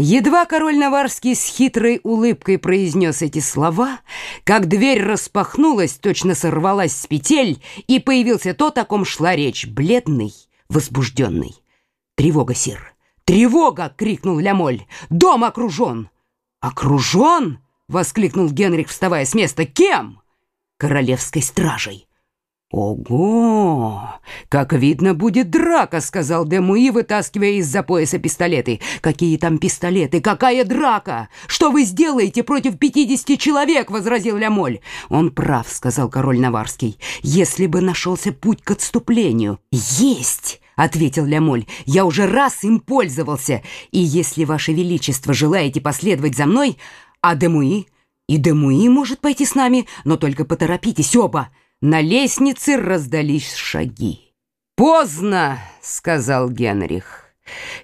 Едва король Наварский с хитрой улыбкой произнес эти слова, как дверь распахнулась, точно сорвалась с петель, и появился тот, о ком шла речь, бледный, возбужденный. «Тревога, сир! Тревога!» — крикнул Лямоль. «Дом окружен!» «Окружен?» — воскликнул Генрих, вставая с места. «Кем?» «Королевской стражей». «Ого! Как видно, будет драка!» — сказал Демуи, вытаскивая из-за пояса пистолеты. «Какие там пистолеты? Какая драка? Что вы сделаете против пятидесяти человек?» — возразил Лямоль. «Он прав», — сказал король Наварский. «Если бы нашелся путь к отступлению». «Есть!» — ответил Лямоль. «Я уже раз им пользовался. И если, ваше величество, желаете последовать за мной, а Демуи? И Демуи может пойти с нами, но только поторопитесь оба». На лестнице раздались шаги. «Поздно!» — сказал Генрих.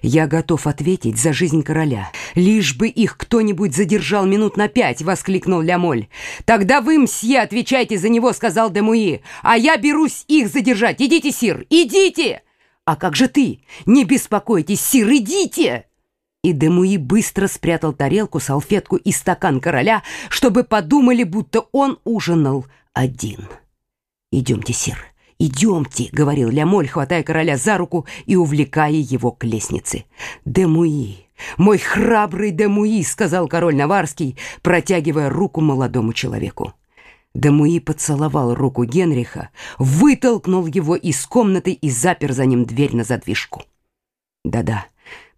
«Я готов ответить за жизнь короля. Лишь бы их кто-нибудь задержал минут на пять!» — воскликнул Лямоль. «Тогда вы, мсье, отвечайте за него!» — сказал Демуи. «А я берусь их задержать! Идите, сир, идите!» «А как же ты? Не беспокойтесь, сир, идите!» И Демуи быстро спрятал тарелку, салфетку и стакан короля, чтобы подумали, будто он ужинал один. «Идемте, сир, идемте», — говорил Лямоль, хватая короля за руку и увлекая его к лестнице. «Демуи, мой храбрый Демуи», — сказал король Наварский, протягивая руку молодому человеку. Демуи поцеловал руку Генриха, вытолкнул его из комнаты и запер за ним дверь на задвижку. «Да-да,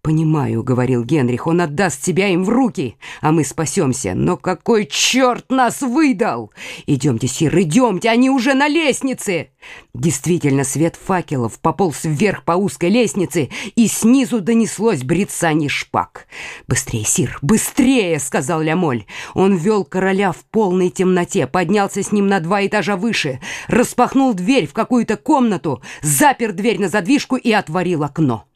«Понимаю», — говорил Генрих, — «он отдаст тебя им в руки, а мы спасемся. Но какой черт нас выдал! Идемте, сир, идемте, они уже на лестнице!» Действительно, свет факелов пополз вверх по узкой лестнице, и снизу донеслось брецание шпаг. «Быстрее, сир, быстрее!» — сказал Лямоль. Он вел короля в полной темноте, поднялся с ним на два этажа выше, распахнул дверь в какую-то комнату, запер дверь на задвижку и отворил окно.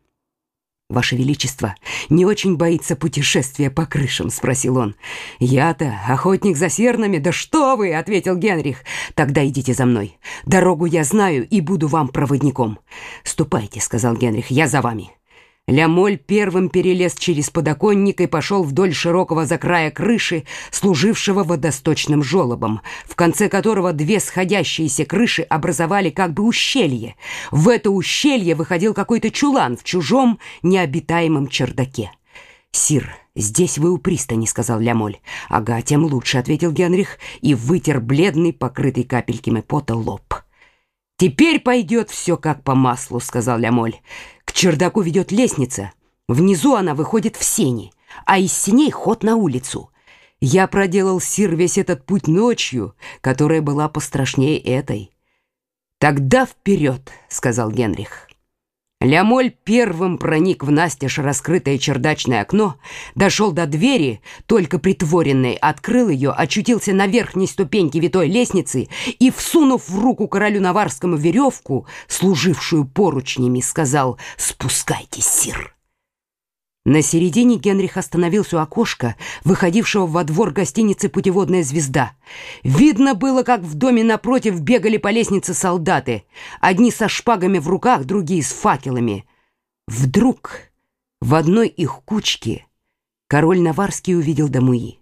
«Ваше Величество не очень боится путешествия по крышам?» — спросил он. «Я-то охотник за сернами. Да что вы!» — ответил Генрих. «Тогда идите за мной. Дорогу я знаю и буду вам проводником». «Ступайте», — сказал Генрих, — «я за вами». Лямоль первым перелез через подоконник и пошел вдоль широкого закрая крыши, служившего водосточным желобом, в конце которого две сходящиеся крыши образовали как бы ущелье. В это ущелье выходил какой-то чулан в чужом необитаемом чердаке. «Сир, здесь вы у пристани», — сказал Лямоль. «Ага, тем лучше», — ответил Генрих и вытер бледный, покрытый капельками пота лоб. «Теперь пойдет все как по маслу», — сказал Лямоль. «К чердаку ведет лестница. Внизу она выходит в сени, а из сеней ход на улицу. Я проделал, сир, весь этот путь ночью, которая была пострашнее этой». «Тогда вперед», — сказал Генрих. Лямоль первым проник в настежь раскрытое чердачное окно, дошел до двери, только притворенной, открыл ее, очутился на верхней ступеньке витой лестницы и, всунув в руку королю Наварскому веревку, служившую поручнями, сказал «Спускайтесь, сир». На середине Генрих остановился у окошка, выходившего во двор гостиницы «Путеводная звезда». Видно было, как в доме напротив бегали по лестнице солдаты, одни со шпагами в руках, другие с факелами. Вдруг в одной их кучке король Наварский увидел Дамуи.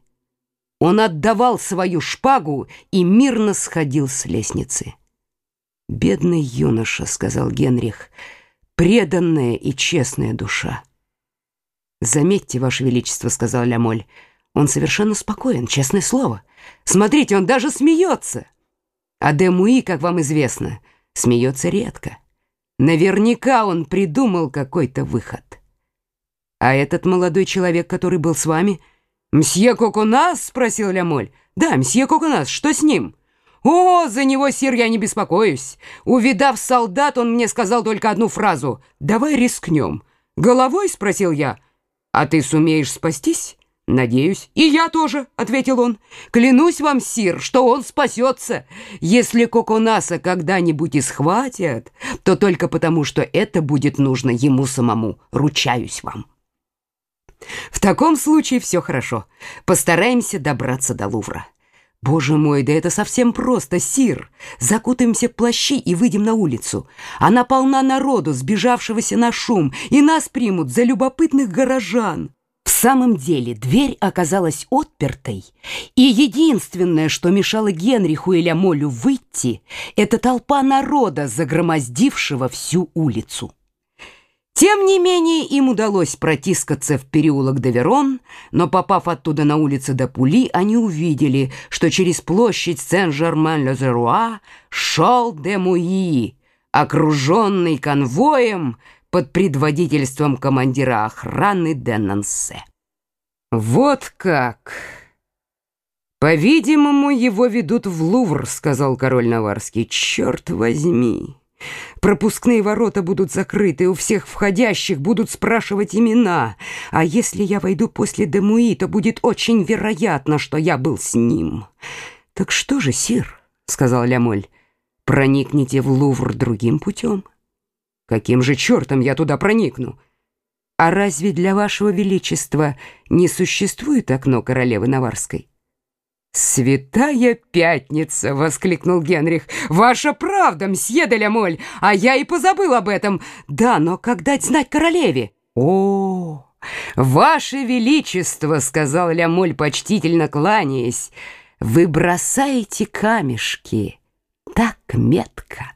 Он отдавал свою шпагу и мирно сходил с лестницы. «Бедный юноша», — сказал Генрих, — «преданная и честная душа». «Заметьте, Ваше Величество», — сказал Лямоль, — «он совершенно спокоен, честное слово. Смотрите, он даже смеется». А де Муи, как вам известно, смеется редко. Наверняка он придумал какой-то выход. А этот молодой человек, который был с вами... «Мсье Коконас?» — спросил Лямоль. «Да, мсье Коконас, что с ним?» «О, за него, сир, я не беспокоюсь. Увидав солдат, он мне сказал только одну фразу. «Давай рискнем». «Головой?» — спросил я. «А ты сумеешь спастись?» «Надеюсь». «И я тоже», — ответил он. «Клянусь вам, сир, что он спасется. Если Коконаса когда-нибудь и схватят, то только потому, что это будет нужно ему самому. Ручаюсь вам». «В таком случае все хорошо. Постараемся добраться до Лувра». «Боже мой, да это совсем просто, Сир! Закутаемся в плащи и выйдем на улицу. Она полна народу, сбежавшегося на шум, и нас примут за любопытных горожан». «В самом деле дверь оказалась отпертой, и единственное, что мешало Генриху и Лямолю выйти, это толпа народа, загромоздившего всю улицу. Тем не менее, им удалось протискаться в переулок Доверон, но, попав оттуда на улицу до Пули, они увидели, что через площадь Сен-Жермен-Ле-Зеруа шел де Муи, окруженный конвоем под предводительством командира охраны Деннансе. «Вот как!» «По-видимому, его ведут в Лувр», — сказал король Наварский. «Черт возьми!» Пропускные ворота будут закрыты, у всех входящих будут спрашивать имена. А если я войду после Демуи, то будет очень вероятно, что я был с ним. Так что же, сир, сказал Лямоль, проникните в Лувр другим путем? Каким же чертом я туда проникну? А разве для вашего величества не существует окно королевы Наварской? «Святая пятница!» — воскликнул Генрих. «Ваша правда, мсье де Лямоль, а я и позабыл об этом. Да, но как дать знать королеве?» «О, ваше величество!» — сказал Лямоль, почтительно кланяясь. «Вы бросаете камешки так метко!»